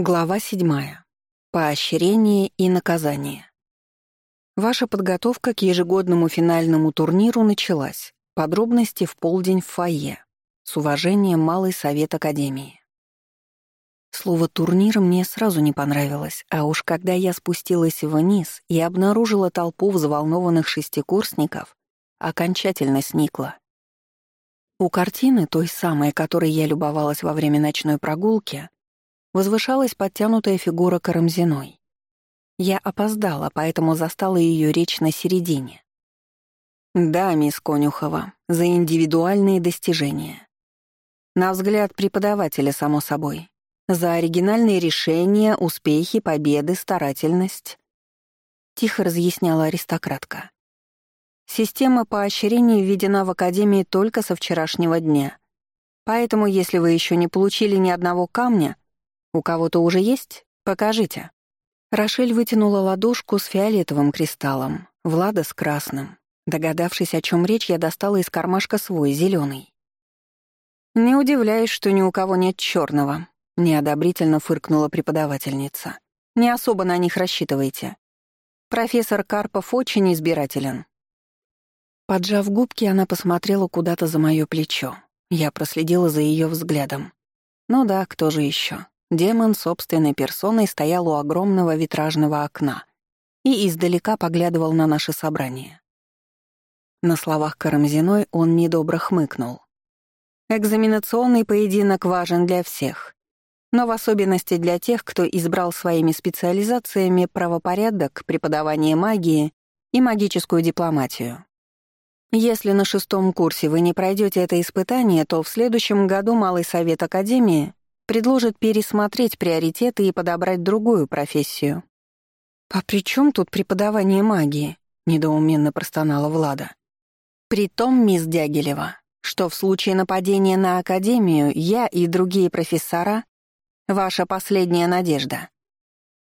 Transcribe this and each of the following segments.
Глава 7. Поощрение и наказание. Ваша подготовка к ежегодному финальному турниру началась. Подробности в полдень в фойе. С уважением, Малый совет Академии. Слово «турнир» мне сразу не понравилось, а уж когда я спустилась вниз и обнаружила толпу взволнованных шестикурсников, окончательно сникла. У картины, той самой, которой я любовалась во время ночной прогулки, возвышалась подтянутая фигура Карамзиной. Я опоздала, поэтому застала ее речь на середине. «Да, мисс Конюхова, за индивидуальные достижения. На взгляд преподавателя, само собой. За оригинальные решения, успехи, победы, старательность». Тихо разъясняла аристократка. Система поощрений введена в Академии только со вчерашнего дня. Поэтому, если вы еще не получили ни одного камня, у кого-то уже есть? Покажите». Рошель вытянула ладошку с фиолетовым кристаллом, Влада с красным. Догадавшись, о чем речь, я достала из кармашка свой, зеленый. «Не удивляюсь, что ни у кого нет черного, неодобрительно фыркнула преподавательница. «Не особо на них рассчитывайте. Профессор Карпов очень избирателен». Поджав губки, она посмотрела куда-то за мое плечо. Я проследила за ее взглядом. Ну да, кто же еще? Демон собственной персоной стоял у огромного витражного окна и издалека поглядывал на наше собрание. На словах Карамзиной он недобро хмыкнул. «Экзаменационный поединок важен для всех, но в особенности для тех, кто избрал своими специализациями правопорядок, преподавание магии и магическую дипломатию. Если на шестом курсе вы не пройдете это испытание, то в следующем году Малый совет Академии предложит пересмотреть приоритеты и подобрать другую профессию. «А при чем тут преподавание магии?» — недоуменно простонала Влада. «Притом, мисс Дягилева, что в случае нападения на Академию я и другие профессора — ваша последняя надежда.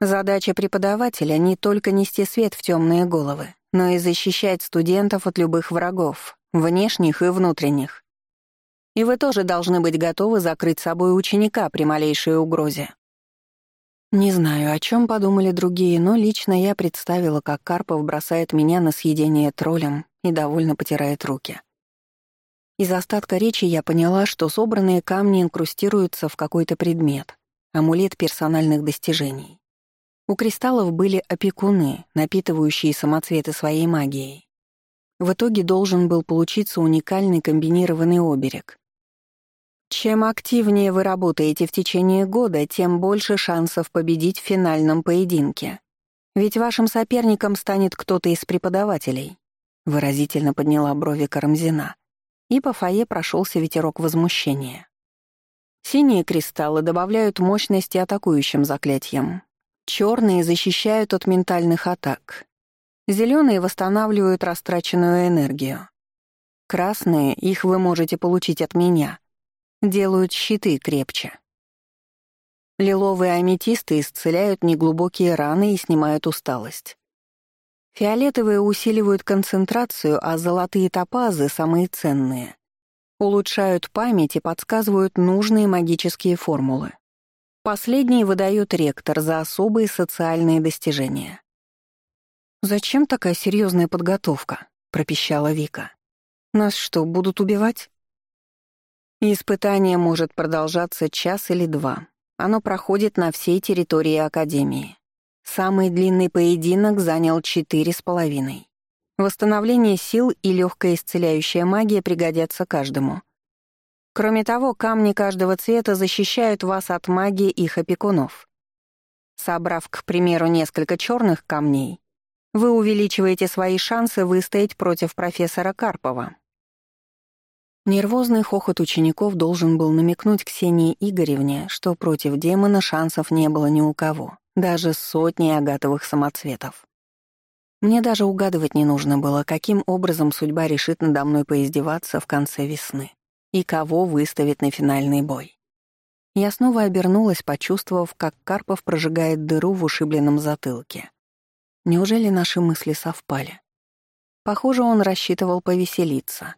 Задача преподавателя — не только нести свет в темные головы, но и защищать студентов от любых врагов, внешних и внутренних. И вы тоже должны быть готовы закрыть собой ученика при малейшей угрозе. Не знаю, о чем подумали другие, но лично я представила, как Карпов бросает меня на съедение троллем и довольно потирает руки. Из остатка речи я поняла, что собранные камни инкрустируются в какой-то предмет, амулет персональных достижений. У кристаллов были опекуны, напитывающие самоцветы своей магией. В итоге должен был получиться уникальный комбинированный оберег, чем активнее вы работаете в течение года, тем больше шансов победить в финальном поединке. Ведь вашим соперником станет кто-то из преподавателей. Выразительно подняла брови Карамзина. И по фойе прошелся ветерок возмущения. Синие кристаллы добавляют мощности атакующим заклятиям. Черные защищают от ментальных атак. Зеленые восстанавливают растраченную энергию. Красные, их вы можете получить от меня — делают щиты крепче. Лиловые аметисты исцеляют неглубокие раны и снимают усталость. Фиолетовые усиливают концентрацию, а золотые топазы, самые ценные, улучшают память и подсказывают нужные магические формулы. Последний выдает ректор за особые социальные достижения. «Зачем такая серьезная подготовка?» — пропищала Вика. «Нас что, будут убивать?» Испытание может продолжаться час или два. Оно проходит на всей территории Академии. Самый длинный поединок занял четыре с половиной. Восстановление сил и легкая исцеляющая магия пригодятся каждому. Кроме того, камни каждого цвета защищают вас от магии их опекунов. Собрав, к примеру, несколько черных камней, вы увеличиваете свои шансы выстоять против профессора Карпова. Нервозный хохот учеников должен был намекнуть Ксении Игоревне, что против демона шансов не было ни у кого, даже с сотней агатовых самоцветов. Мне даже угадывать не нужно было, каким образом судьба решит надо мной поиздеваться в конце весны и кого выставит на финальный бой. Я снова обернулась, почувствовав, как Карпов прожигает дыру в ушибленном затылке. Неужели наши мысли совпали? Похоже, он рассчитывал повеселиться.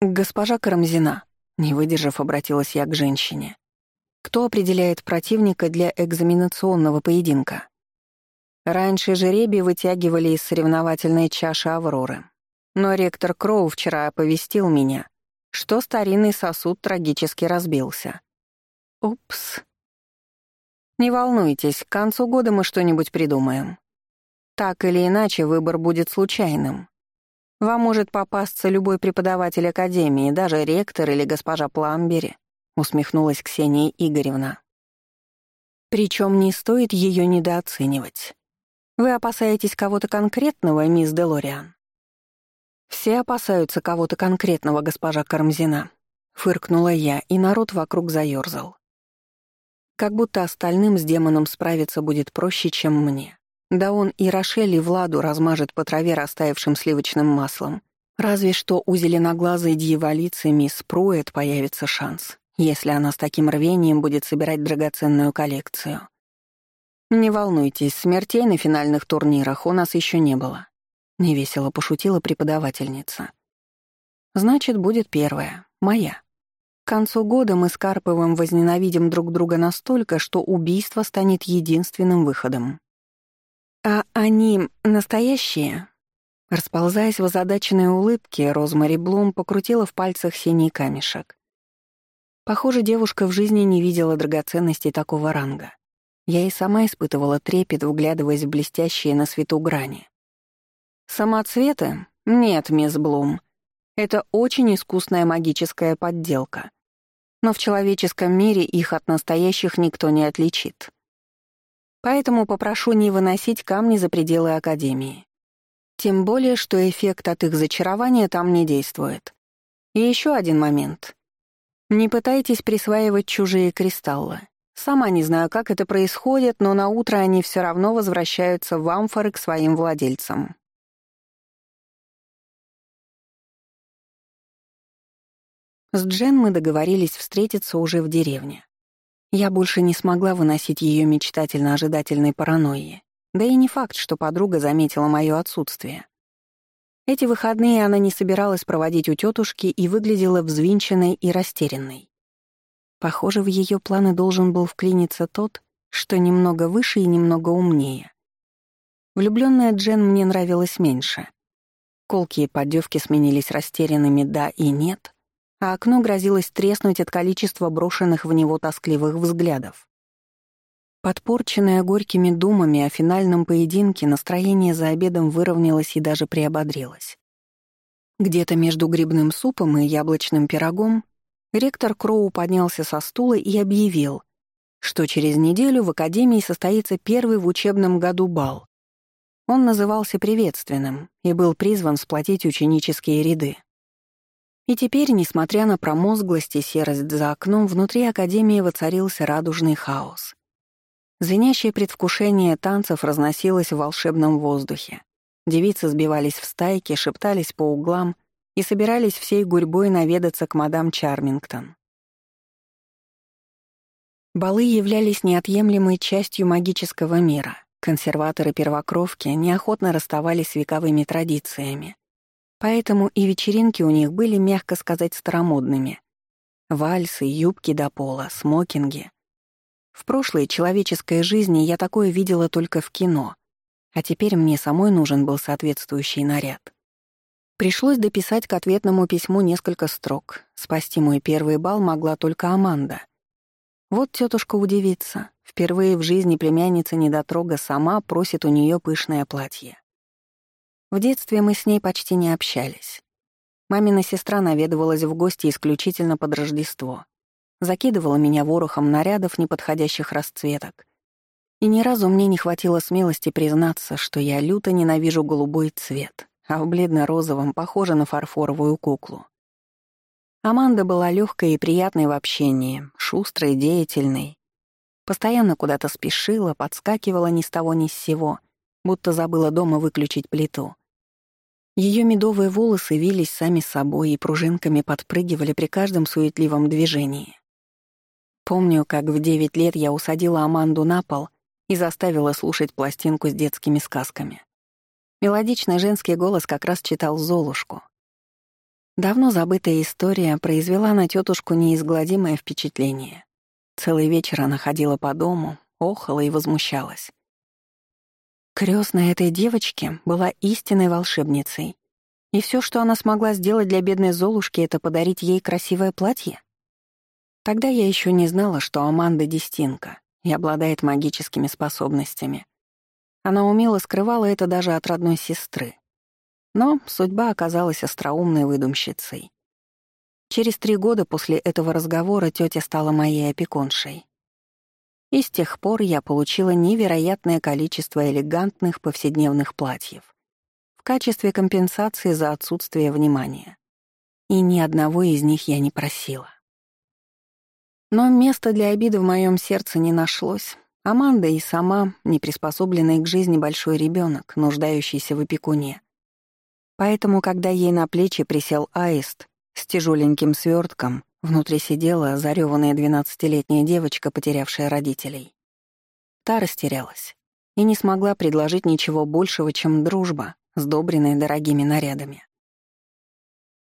«Госпожа Карамзина», — не выдержав, обратилась я к женщине. Кто определяет противника для экзаменационного поединка? Раньше жеребий вытягивали из соревновательной чаши Авроры. Но ректор Кроу вчера оповестил меня, что старинный сосуд трагически разбился. Упс. Не волнуйтесь, к концу года мы что-нибудь придумаем. Так или иначе, выбор будет случайным. Вам может попасться любой преподаватель академии, даже ректор или госпожа Пламбери, усмехнулась Ксения Игоревна. Причем не стоит ее недооценивать. Вы опасаетесь кого-то конкретного, мисс Делориан? Все опасаются кого-то конкретного, госпожа Кармзина, фыркнула я, и народ вокруг заёрзал. Как будто остальным с демоном справиться будет проще, чем мне. Да он и Рошель, и Владу размажет по траве растаявшим сливочным маслом. Разве что у зеленоглазой дьяволицы мисс Пруэт появится шанс, если она с таким рвением будет собирать драгоценную коллекцию. «Не волнуйтесь, смертей на финальных турнирах у нас еще не было», — невесело пошутила преподавательница. «Значит, будет первая, моя». К концу года мы с Карповым возненавидим друг друга настолько, что убийство станет единственным выходом. «А они настоящие?» Расползаясь в озадаченной улыбке, Розмари Блум покрутила в пальцах синий камешек. Похоже, девушка в жизни не видела драгоценностей такого ранга. Я и сама испытывала трепет, вглядываясь в блестящие на свету грани. «Самоцветы? Нет, мисс Блум. Это очень искусная магическая подделка но в человеческом мире их от настоящих никто не отличит. Поэтому попрошу не выносить камни за пределы Академии. Тем более, что эффект от их зачарования там не действует. И еще один момент. Не пытайтесь присваивать чужие кристаллы. Сама не знаю, как это происходит, но на утро они все равно возвращаются в амфоры к своим владельцам. С Джен мы договорились встретиться уже в деревне. Я больше не смогла выносить ее мечтательно-ожидательной паранойи. Да и не факт, что подруга заметила мое отсутствие. Эти выходные она не собиралась проводить у тетушки и выглядела взвинченной и растерянной. Похоже, в ее планы должен был вклиниться тот, что немного выше и немного умнее. Влюбленная Джен мне нравилась меньше. Колкие поддевки сменились растерянными «да» и «нет», а окно грозилось треснуть от количества брошенных в него тоскливых взглядов. Подпорченное горькими думами о финальном поединке, настроение за обедом выровнялось и даже приободрилось. Где-то между грибным супом и яблочным пирогом ректор Кроу поднялся со стула и объявил, что через неделю в Академии состоится первый в учебном году бал. Он назывался приветственным и был призван сплотить ученические ряды. И теперь, несмотря на промозглость и серость за окном, внутри Академии воцарился радужный хаос. Звенящее предвкушение танцев разносилось в волшебном воздухе. Девицы сбивались в стайки, шептались по углам и собирались всей гурьбой наведаться к мадам Чармингтон. Балы являлись неотъемлемой частью магического мира. Консерваторы-первокровки неохотно расставались с вековыми традициями, Поэтому и вечеринки у них были, мягко сказать, старомодными. Вальсы, юбки до пола, смокинги. В прошлой человеческой жизни я такое видела только в кино, а теперь мне самой нужен был соответствующий наряд. Пришлось дописать к ответному письму несколько строк. Спасти мой первый бал могла только Аманда. Вот тетушка удивится. Впервые в жизни племянница недотрога сама просит у нее пышное платье. В детстве мы с ней почти не общались. Мамина сестра наведывалась в гости исключительно под Рождество. Закидывала меня ворохом нарядов неподходящих расцветок. И ни разу мне не хватило смелости признаться, что я люто ненавижу голубой цвет, а в бледно-розовом похожа на фарфоровую куклу. Аманда была легкой и приятной в общении, шустрой, деятельной. Постоянно куда-то спешила, подскакивала ни с того ни с сего, будто забыла дома выключить плиту. Ее медовые волосы вились сами собой и пружинками подпрыгивали при каждом суетливом движении. Помню, как в девять лет я усадила Аманду на пол и заставила слушать пластинку с детскими сказками. Мелодичный женский голос как раз читал «Золушку». Давно забытая история произвела на тетушку неизгладимое впечатление. Целый вечер она ходила по дому, охала и возмущалась. Крестная этой девочки была истинной волшебницей. И все, что она смогла сделать для бедной Золушки, это подарить ей красивое платье? Тогда я еще не знала, что Аманда Дистинка и обладает магическими способностями. Она умело скрывала это даже от родной сестры. Но судьба оказалась остроумной выдумщицей. Через три года после этого разговора тетя стала моей опекуншей. И с тех пор я получила невероятное количество элегантных повседневных платьев в качестве компенсации за отсутствие внимания. И ни одного из них я не просила. Но места для обиды в моем сердце не нашлось. Аманда и сама, неприспособленный к жизни большой ребенок, нуждающийся в опекуне. Поэтому, когда ей на плечи присел аист с тяжеленьким свертком, внутри сидела зареванная двенадцатилетняя девочка, потерявшая родителей. Та растерялась и не смогла предложить ничего большего, чем дружба, сдобренная дорогими нарядами.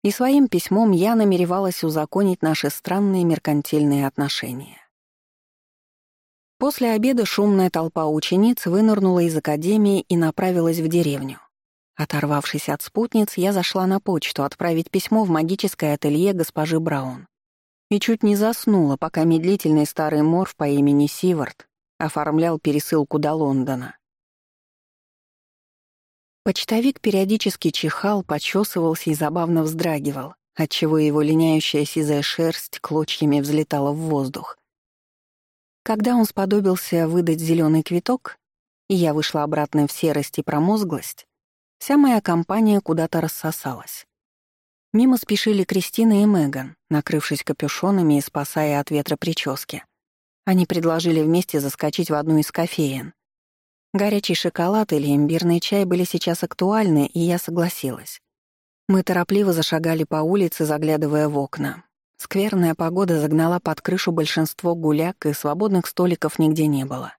И своим письмом я намеревалась узаконить наши странные меркантильные отношения. После обеда шумная толпа учениц вынырнула из академии и направилась в деревню. Оторвавшись от спутниц, я зашла на почту отправить письмо в магическое ателье госпожи Браун. И чуть не заснула, пока медлительный старый морф по имени Сивард оформлял пересылку до Лондона. Почтовик периодически чихал, почесывался и забавно вздрагивал, отчего его линяющая сизая шерсть клочьями взлетала в воздух. Когда он сподобился выдать зеленый квиток, и я вышла обратно в серость и промозглость, вся моя компания куда-то рассосалась. Мимо спешили Кристина и Меган, накрывшись капюшонами и спасая от ветра прически. Они предложили вместе заскочить в одну из кофеен — Горячий шоколад или имбирный чай были сейчас актуальны, и я согласилась. Мы торопливо зашагали по улице, заглядывая в окна. Скверная погода загнала под крышу большинство гуляк, и свободных столиков нигде не было.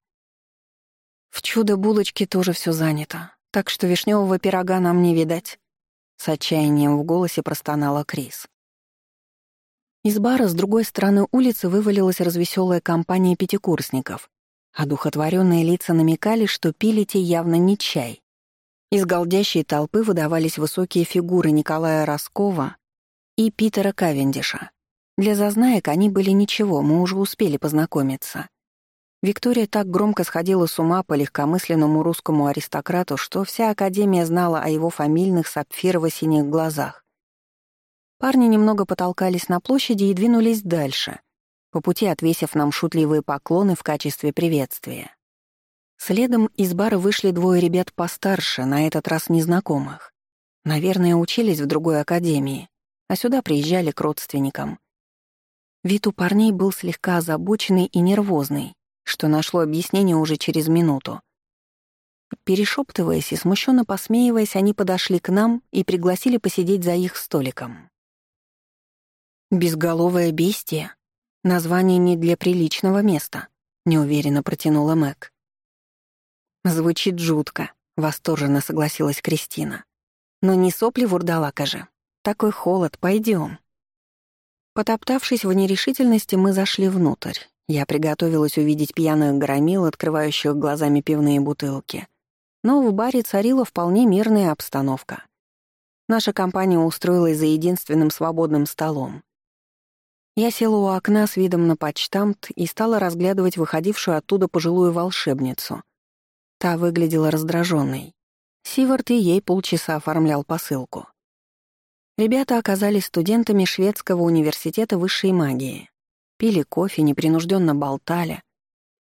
В чудо-булочке тоже все занято, так что вишневого пирога нам не видать. С отчаянием в голосе простонала Крис. Из бара с другой стороны улицы вывалилась развеселая компания пятикурсников, а духотворенные лица намекали, что пили те явно не чай. Из голдящей толпы выдавались высокие фигуры Николая Роскова и Питера Кавендиша. Для зазнаек они были ничего, мы уже успели познакомиться. Виктория так громко сходила с ума по легкомысленному русскому аристократу, что вся Академия знала о его фамильных сапфирово-синих глазах. Парни немного потолкались на площади и двинулись дальше, по пути отвесив нам шутливые поклоны в качестве приветствия. Следом из бара вышли двое ребят постарше, на этот раз незнакомых. Наверное, учились в другой академии, а сюда приезжали к родственникам. Вид у парней был слегка озабоченный и нервозный, что нашло объяснение уже через минуту. Перешептываясь и смущенно посмеиваясь, они подошли к нам и пригласили посидеть за их столиком. «Безголовое бестие», Название не для приличного места, неуверенно протянула Мэг. Звучит жутко, восторженно согласилась Кристина. Но не сопли вурдалака же. Такой холод, пойдем. Потоптавшись в нерешительности, мы зашли внутрь. Я приготовилась увидеть пьяных громил, открывающих глазами пивные бутылки. Но в баре царила вполне мирная обстановка. Наша компания устроилась за единственным свободным столом. Я села у окна с видом на почтамт и стала разглядывать выходившую оттуда пожилую волшебницу. Та выглядела раздраженной. Сивард и ей полчаса оформлял посылку. Ребята оказались студентами шведского университета высшей магии. Пили кофе, непринужденно болтали.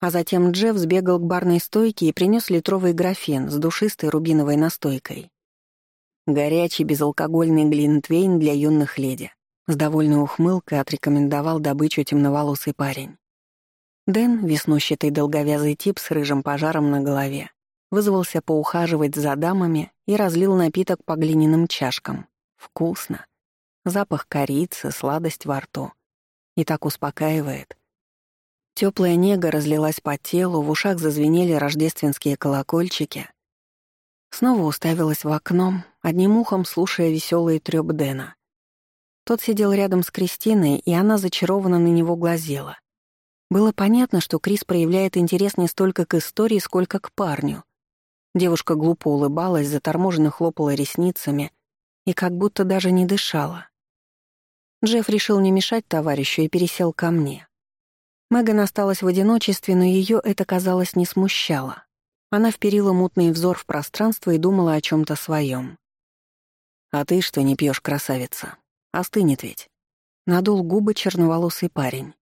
А затем Джефф сбегал к барной стойке и принес литровый графин с душистой рубиновой настойкой. Горячий безалкогольный глинтвейн для юных леди. С довольной ухмылкой отрекомендовал добычу темноволосый парень. Дэн, веснущатый долговязый тип с рыжим пожаром на голове, вызвался поухаживать за дамами и разлил напиток по глиняным чашкам. Вкусно. Запах корицы, сладость во рту. И так успокаивает. Теплая нега разлилась по телу, в ушах зазвенели рождественские колокольчики. Снова уставилась в окно, одним ухом слушая веселый трёп Дэна. Тот сидел рядом с Кристиной, и она зачарованно на него глазела. Было понятно, что Крис проявляет интерес не столько к истории, сколько к парню. Девушка глупо улыбалась, заторможенно хлопала ресницами и как будто даже не дышала. Джефф решил не мешать товарищу и пересел ко мне. Меган осталась в одиночестве, но ее это, казалось, не смущало. Она вперила мутный взор в пространство и думала о чем то своем. «А ты что не пьешь, красавица? Остынет ведь». Надул губы черноволосый парень.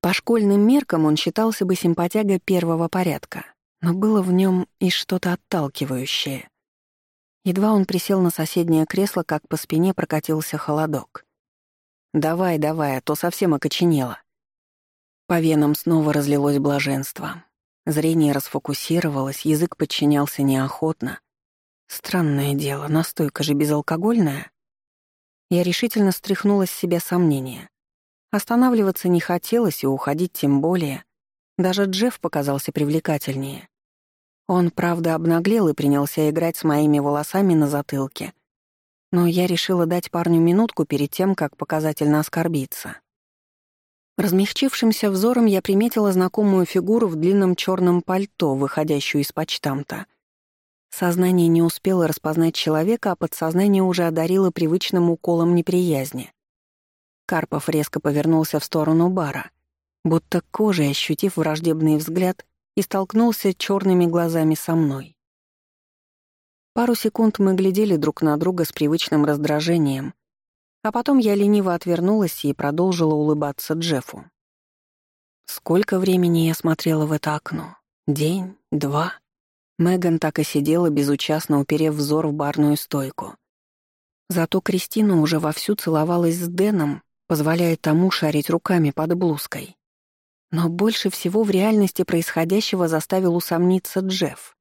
По школьным меркам он считался бы симпатяга первого порядка, но было в нем и что-то отталкивающее. Едва он присел на соседнее кресло, как по спине прокатился холодок. «Давай, давай, а то совсем окоченело». По венам снова разлилось блаженство. Зрение расфокусировалось, язык подчинялся неохотно. Странное дело, настойка же безалкогольная. Я решительно стряхнула с себя сомнения. Останавливаться не хотелось и уходить тем более. Даже Джефф показался привлекательнее. Он, правда, обнаглел и принялся играть с моими волосами на затылке. Но я решила дать парню минутку перед тем, как показательно оскорбиться. Размягчившимся взором я приметила знакомую фигуру в длинном черном пальто, выходящую из почтамта. Сознание не успело распознать человека, а подсознание уже одарило привычным уколом неприязни. Карпов резко повернулся в сторону бара, будто кожей ощутив враждебный взгляд, и столкнулся черными глазами со мной. Пару секунд мы глядели друг на друга с привычным раздражением, а потом я лениво отвернулась и продолжила улыбаться Джеффу. Сколько времени я смотрела в это окно? День? Два? Меган так и сидела, безучастно уперев взор в барную стойку. Зато Кристина уже вовсю целовалась с Дэном, позволяя тому шарить руками под блузкой. Но больше всего в реальности происходящего заставил усомниться Джефф.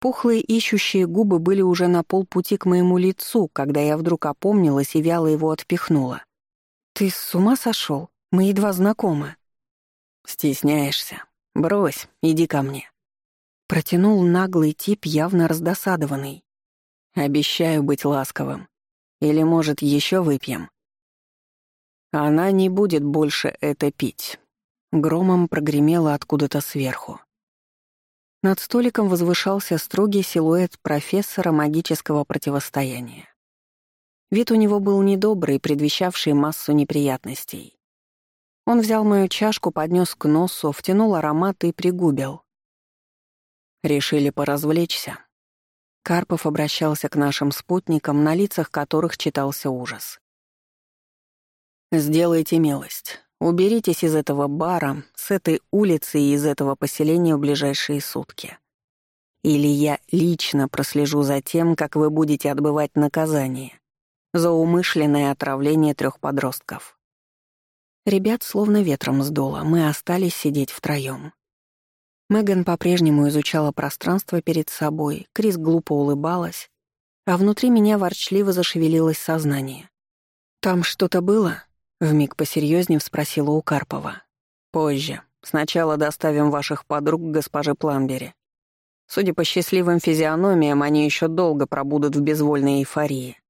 Пухлые ищущие губы были уже на полпути к моему лицу, когда я вдруг опомнилась и вяло его отпихнула. «Ты с ума сошел? Мы едва знакомы». «Стесняешься? Брось, иди ко мне». Протянул наглый тип, явно раздосадованный. «Обещаю быть ласковым. Или, может, еще выпьем?» Она не будет больше это пить. Громом прогремело откуда-то сверху. Над столиком возвышался строгий силуэт профессора магического противостояния. Вид у него был недобрый, предвещавший массу неприятностей. Он взял мою чашку, поднес к носу, втянул аромат и пригубил. Решили поразвлечься. Карпов обращался к нашим спутникам, на лицах которых читался ужас. Сделайте милость. Уберитесь из этого бара, с этой улицы и из этого поселения в ближайшие сутки. Или я лично прослежу за тем, как вы будете отбывать наказание за умышленное отравление трех подростков. Ребят словно ветром сдуло, мы остались сидеть втроём. Меган по-прежнему изучала пространство перед собой, Крис глупо улыбалась, а внутри меня ворчливо зашевелилось сознание. «Там что-то было?» Вмиг посерьезнее спросила у Карпова. «Позже. Сначала доставим ваших подруг к госпоже Пламбери. Судя по счастливым физиономиям, они еще долго пробудут в безвольной эйфории».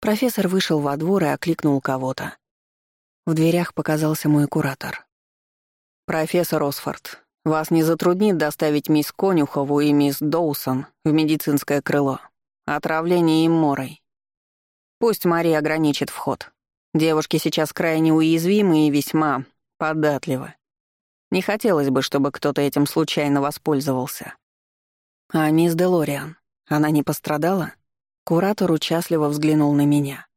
Профессор вышел во двор и окликнул кого-то. В дверях показался мой куратор. «Профессор Осфорд, вас не затруднит доставить мисс Конюхову и мисс Доусон в медицинское крыло. Отравление им морой. Пусть Мария ограничит вход. Девушки сейчас крайне уязвимы и весьма податливы. Не хотелось бы, чтобы кто-то этим случайно воспользовался. А мисс Делориан, она не пострадала? Куратор участливо взглянул на меня.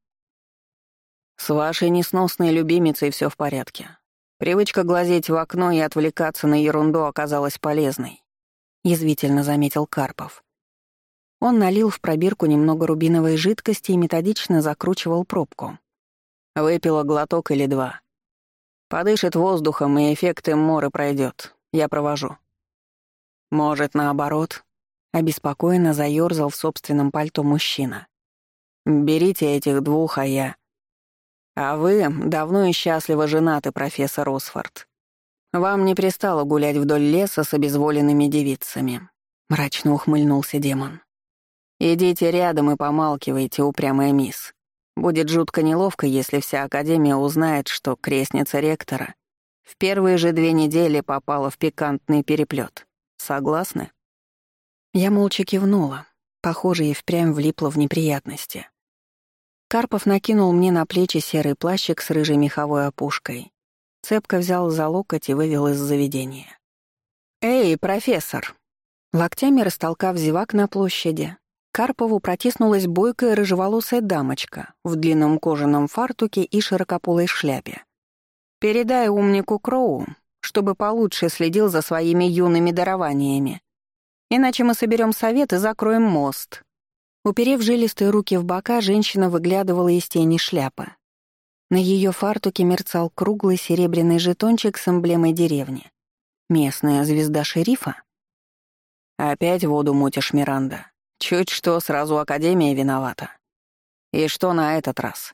«С вашей несносной любимицей все в порядке. Привычка глазеть в окно и отвлекаться на ерунду оказалась полезной», — язвительно заметил Карпов. Он налил в пробирку немного рубиновой жидкости и методично закручивал пробку. Выпила глоток или два. Подышит воздухом, и эффект моры пройдет. Я провожу. Может, наоборот. Обеспокоенно заёрзал в собственном пальто мужчина. Берите этих двух, а я... А вы давно и счастливо женаты, профессор Осфорд. Вам не пристало гулять вдоль леса с обезволенными девицами. Мрачно ухмыльнулся демон. Идите рядом и помалкивайте, упрямая мисс. Будет жутко неловко, если вся Академия узнает, что крестница ректора В первые же две недели попала в пикантный переплет. Согласны?» Я молча кивнула. Похоже, и впрямь влипла в неприятности. Карпов накинул мне на плечи серый плащик с рыжей меховой опушкой. Цепко взял за локоть и вывел из заведения. «Эй, профессор!» Локтями растолкав зевак на площади, Карпову протиснулась бойкая рыжеволосая дамочка в длинном кожаном фартуке и широкополой шляпе. «Передай умнику Кроу, чтобы получше следил за своими юными дарованиями. Иначе мы соберем совет и закроем мост». Уперев жилистые руки в бока, женщина выглядывала из тени шляпы. На ее фартуке мерцал круглый серебряный жетончик с эмблемой деревни. Местная звезда шерифа? «Опять воду мутишь, Миранда», Чуть что, сразу Академия виновата. И что на этот раз?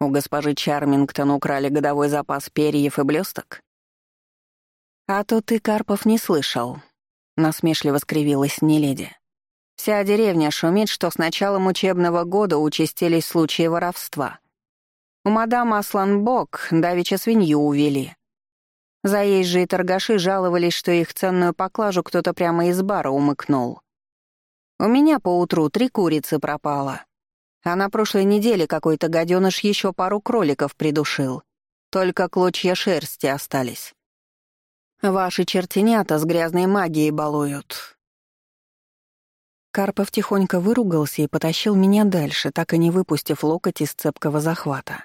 У госпожи Чармингтон украли годовой запас перьев и блесток? А то ты, Карпов, не слышал. Насмешливо скривилась Неледи. Вся деревня шумит, что с началом учебного года участились случаи воровства. У мадам Асланбок давеча свинью увели. Заезжие торгаши жаловались, что их ценную поклажу кто-то прямо из бара умыкнул. У меня поутру три курицы пропало. А на прошлой неделе какой-то гаденыш еще пару кроликов придушил. Только клочья шерсти остались. Ваши чертенята с грязной магией балуют. Карпов тихонько выругался и потащил меня дальше, так и не выпустив локоть из цепкого захвата.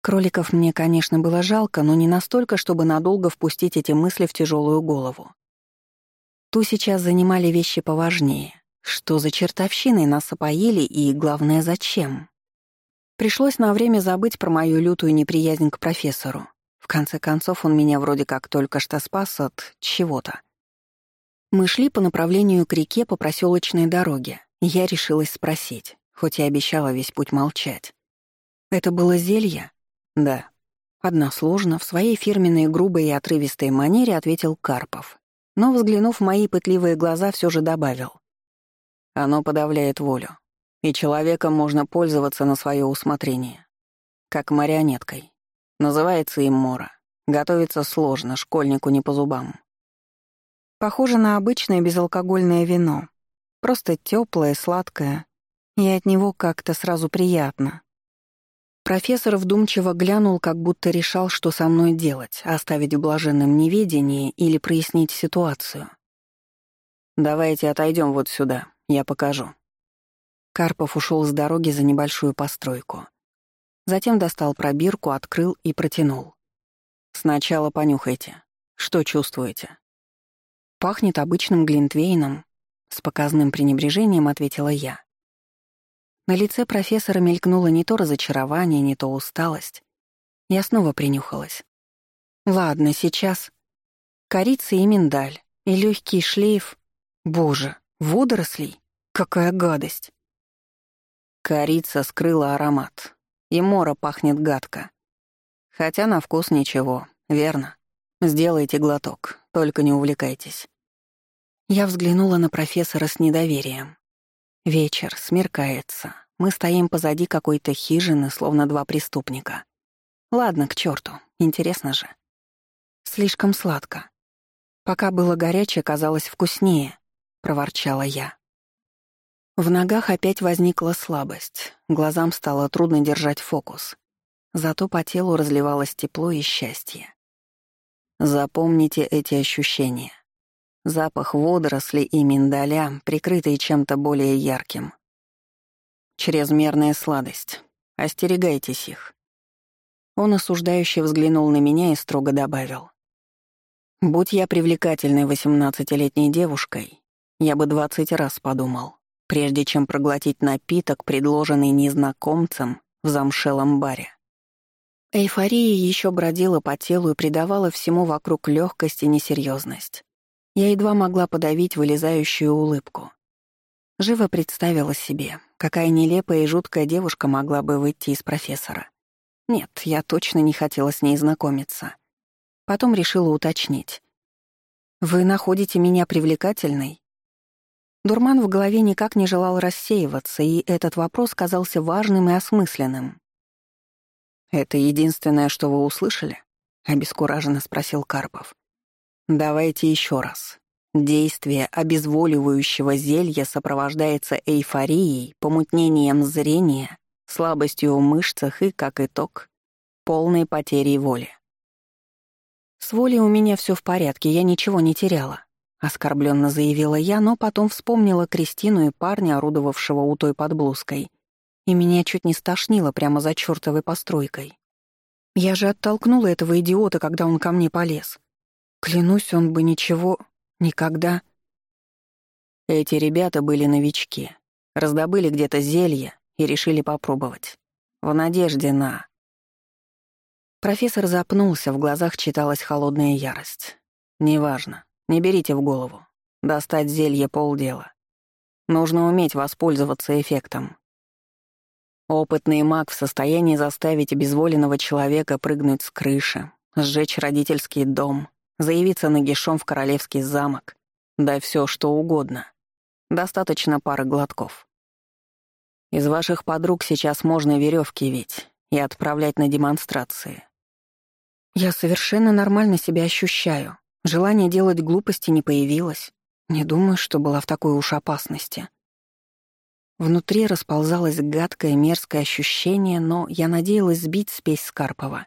Кроликов мне, конечно, было жалко, но не настолько, чтобы надолго впустить эти мысли в тяжелую голову. Ту сейчас занимали вещи поважнее. Что за чертовщиной нас опоили и, главное, зачем? Пришлось на время забыть про мою лютую неприязнь к профессору. В конце концов, он меня вроде как только что спас от чего-то. Мы шли по направлению к реке по проселочной дороге. Я решилась спросить, хоть и обещала весь путь молчать. «Это было зелье?» «Да». Односложно, в своей фирменной грубой и отрывистой манере ответил Карпов. Но, взглянув в мои пытливые глаза, все же добавил. Оно подавляет волю, и человеком можно пользоваться на свое усмотрение. Как марионеткой. Называется им мора. Готовится сложно, школьнику не по зубам. Похоже на обычное безалкогольное вино. Просто теплое, сладкое, и от него как-то сразу приятно. Профессор вдумчиво глянул, как будто решал, что со мной делать, оставить в блаженном неведении или прояснить ситуацию. «Давайте отойдем вот сюда», я покажу». Карпов ушел с дороги за небольшую постройку. Затем достал пробирку, открыл и протянул. «Сначала понюхайте. Что чувствуете?» «Пахнет обычным глинтвейном», — с показным пренебрежением ответила я. На лице профессора мелькнуло не то разочарование, не то усталость. Я снова принюхалась. «Ладно, сейчас. Корица и миндаль, и легкий шлейф. Боже, Водорослей? Какая гадость. Корица скрыла аромат. И мора пахнет гадко. Хотя на вкус ничего, верно? Сделайте глоток, только не увлекайтесь. Я взглянула на профессора с недоверием. Вечер, смеркается. Мы стоим позади какой-то хижины, словно два преступника. Ладно, к черту, интересно же. Слишком сладко. Пока было горячее, казалось вкуснее. — проворчала я. В ногах опять возникла слабость, глазам стало трудно держать фокус. Зато по телу разливалось тепло и счастье. Запомните эти ощущения. Запах водорослей и миндаля, прикрытый чем-то более ярким. Чрезмерная сладость. Остерегайтесь их. Он осуждающе взглянул на меня и строго добавил. «Будь я привлекательной восемнадцатилетней девушкой, я бы двадцать раз подумал, прежде чем проглотить напиток, предложенный незнакомцем в замшелом баре. Эйфория еще бродила по телу и придавала всему вокруг легкость и несерьезность. Я едва могла подавить вылезающую улыбку. Живо представила себе, какая нелепая и жуткая девушка могла бы выйти из профессора. Нет, я точно не хотела с ней знакомиться. Потом решила уточнить. «Вы находите меня привлекательной?» Дурман в голове никак не желал рассеиваться, и этот вопрос казался важным и осмысленным. «Это единственное, что вы услышали?» — обескураженно спросил Карпов. «Давайте еще раз. Действие обезволивающего зелья сопровождается эйфорией, помутнением зрения, слабостью в мышцах и, как итог, полной потерей воли. «С волей у меня все в порядке, я ничего не теряла», — оскорбленно заявила я, но потом вспомнила Кристину и парня, орудовавшего у той под блузкой, и меня чуть не стошнило прямо за чертовой постройкой. Я же оттолкнула этого идиота, когда он ко мне полез. Клянусь, он бы ничего... никогда... Эти ребята были новички. Раздобыли где-то зелье и решили попробовать. В надежде на... Профессор запнулся, в глазах читалась холодная ярость. «Неважно. Не берите в голову. Достать зелье — полдела. Нужно уметь воспользоваться эффектом. Опытный маг в состоянии заставить обезволенного человека прыгнуть с крыши, сжечь родительский дом, заявиться нагишом в королевский замок, да все что угодно. Достаточно пары глотков. Из ваших подруг сейчас можно веревки ведь и отправлять на демонстрации. Я совершенно нормально себя ощущаю. Желание делать глупости не появилось. Не думаю, что была в такой уж опасности. Внутри расползалось гадкое, мерзкое ощущение, но я надеялась сбить спесь Скарпова.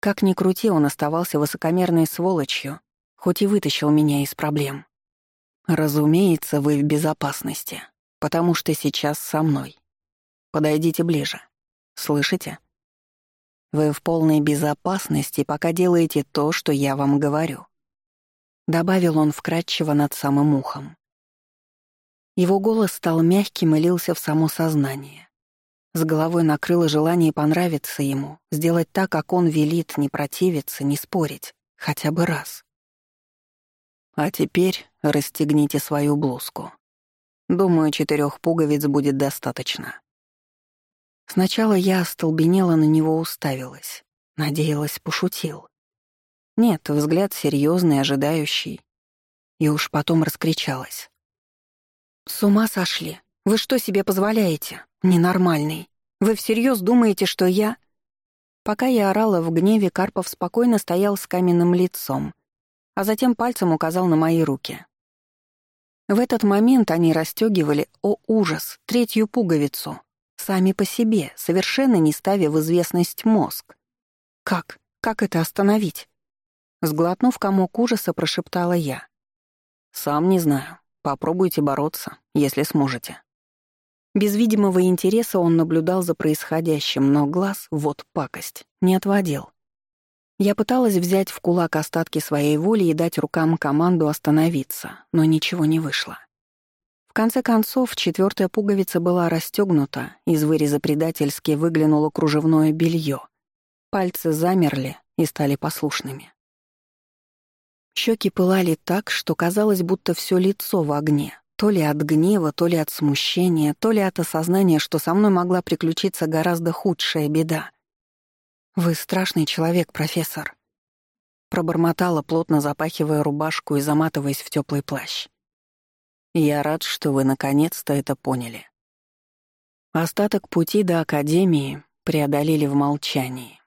Как ни крути, он оставался высокомерной сволочью, хоть и вытащил меня из проблем. Разумеется, вы в безопасности, потому что сейчас со мной. Подойдите ближе. Слышите? Вы в полной безопасности, пока делаете то, что я вам говорю. Добавил он вкратчиво над самым ухом. Его голос стал мягким и лился в само сознание. С головой накрыло желание понравиться ему, сделать так, как он велит, не противиться, не спорить, хотя бы раз. А теперь расстегните свою блузку. Думаю, четырех пуговиц будет достаточно. Сначала я остолбенела на него уставилась. Надеялась, пошутил. Нет, взгляд серьезный, ожидающий. И уж потом раскричалась. «С ума сошли? Вы что себе позволяете? Ненормальный. Вы всерьез думаете, что я...» Пока я орала в гневе, Карпов спокойно стоял с каменным лицом, а затем пальцем указал на мои руки. В этот момент они расстегивали, о ужас, третью пуговицу, Сами по себе, совершенно не ставя в известность мозг. «Как? Как это остановить?» Сглотнув комок ужаса, прошептала я. «Сам не знаю. Попробуйте бороться, если сможете». Без видимого интереса он наблюдал за происходящим, но глаз, вот пакость, не отводил. Я пыталась взять в кулак остатки своей воли и дать рукам команду остановиться, но ничего не вышло конце концов, четвертая пуговица была расстегнута, из выреза предательски выглянуло кружевное белье. Пальцы замерли и стали послушными. Щеки пылали так, что казалось, будто все лицо в огне, то ли от гнева, то ли от смущения, то ли от осознания, что со мной могла приключиться гораздо худшая беда. «Вы страшный человек, профессор», — пробормотала, плотно запахивая рубашку и заматываясь в теплый плащ. Я рад, что вы наконец-то это поняли. Остаток пути до Академии преодолели в молчании.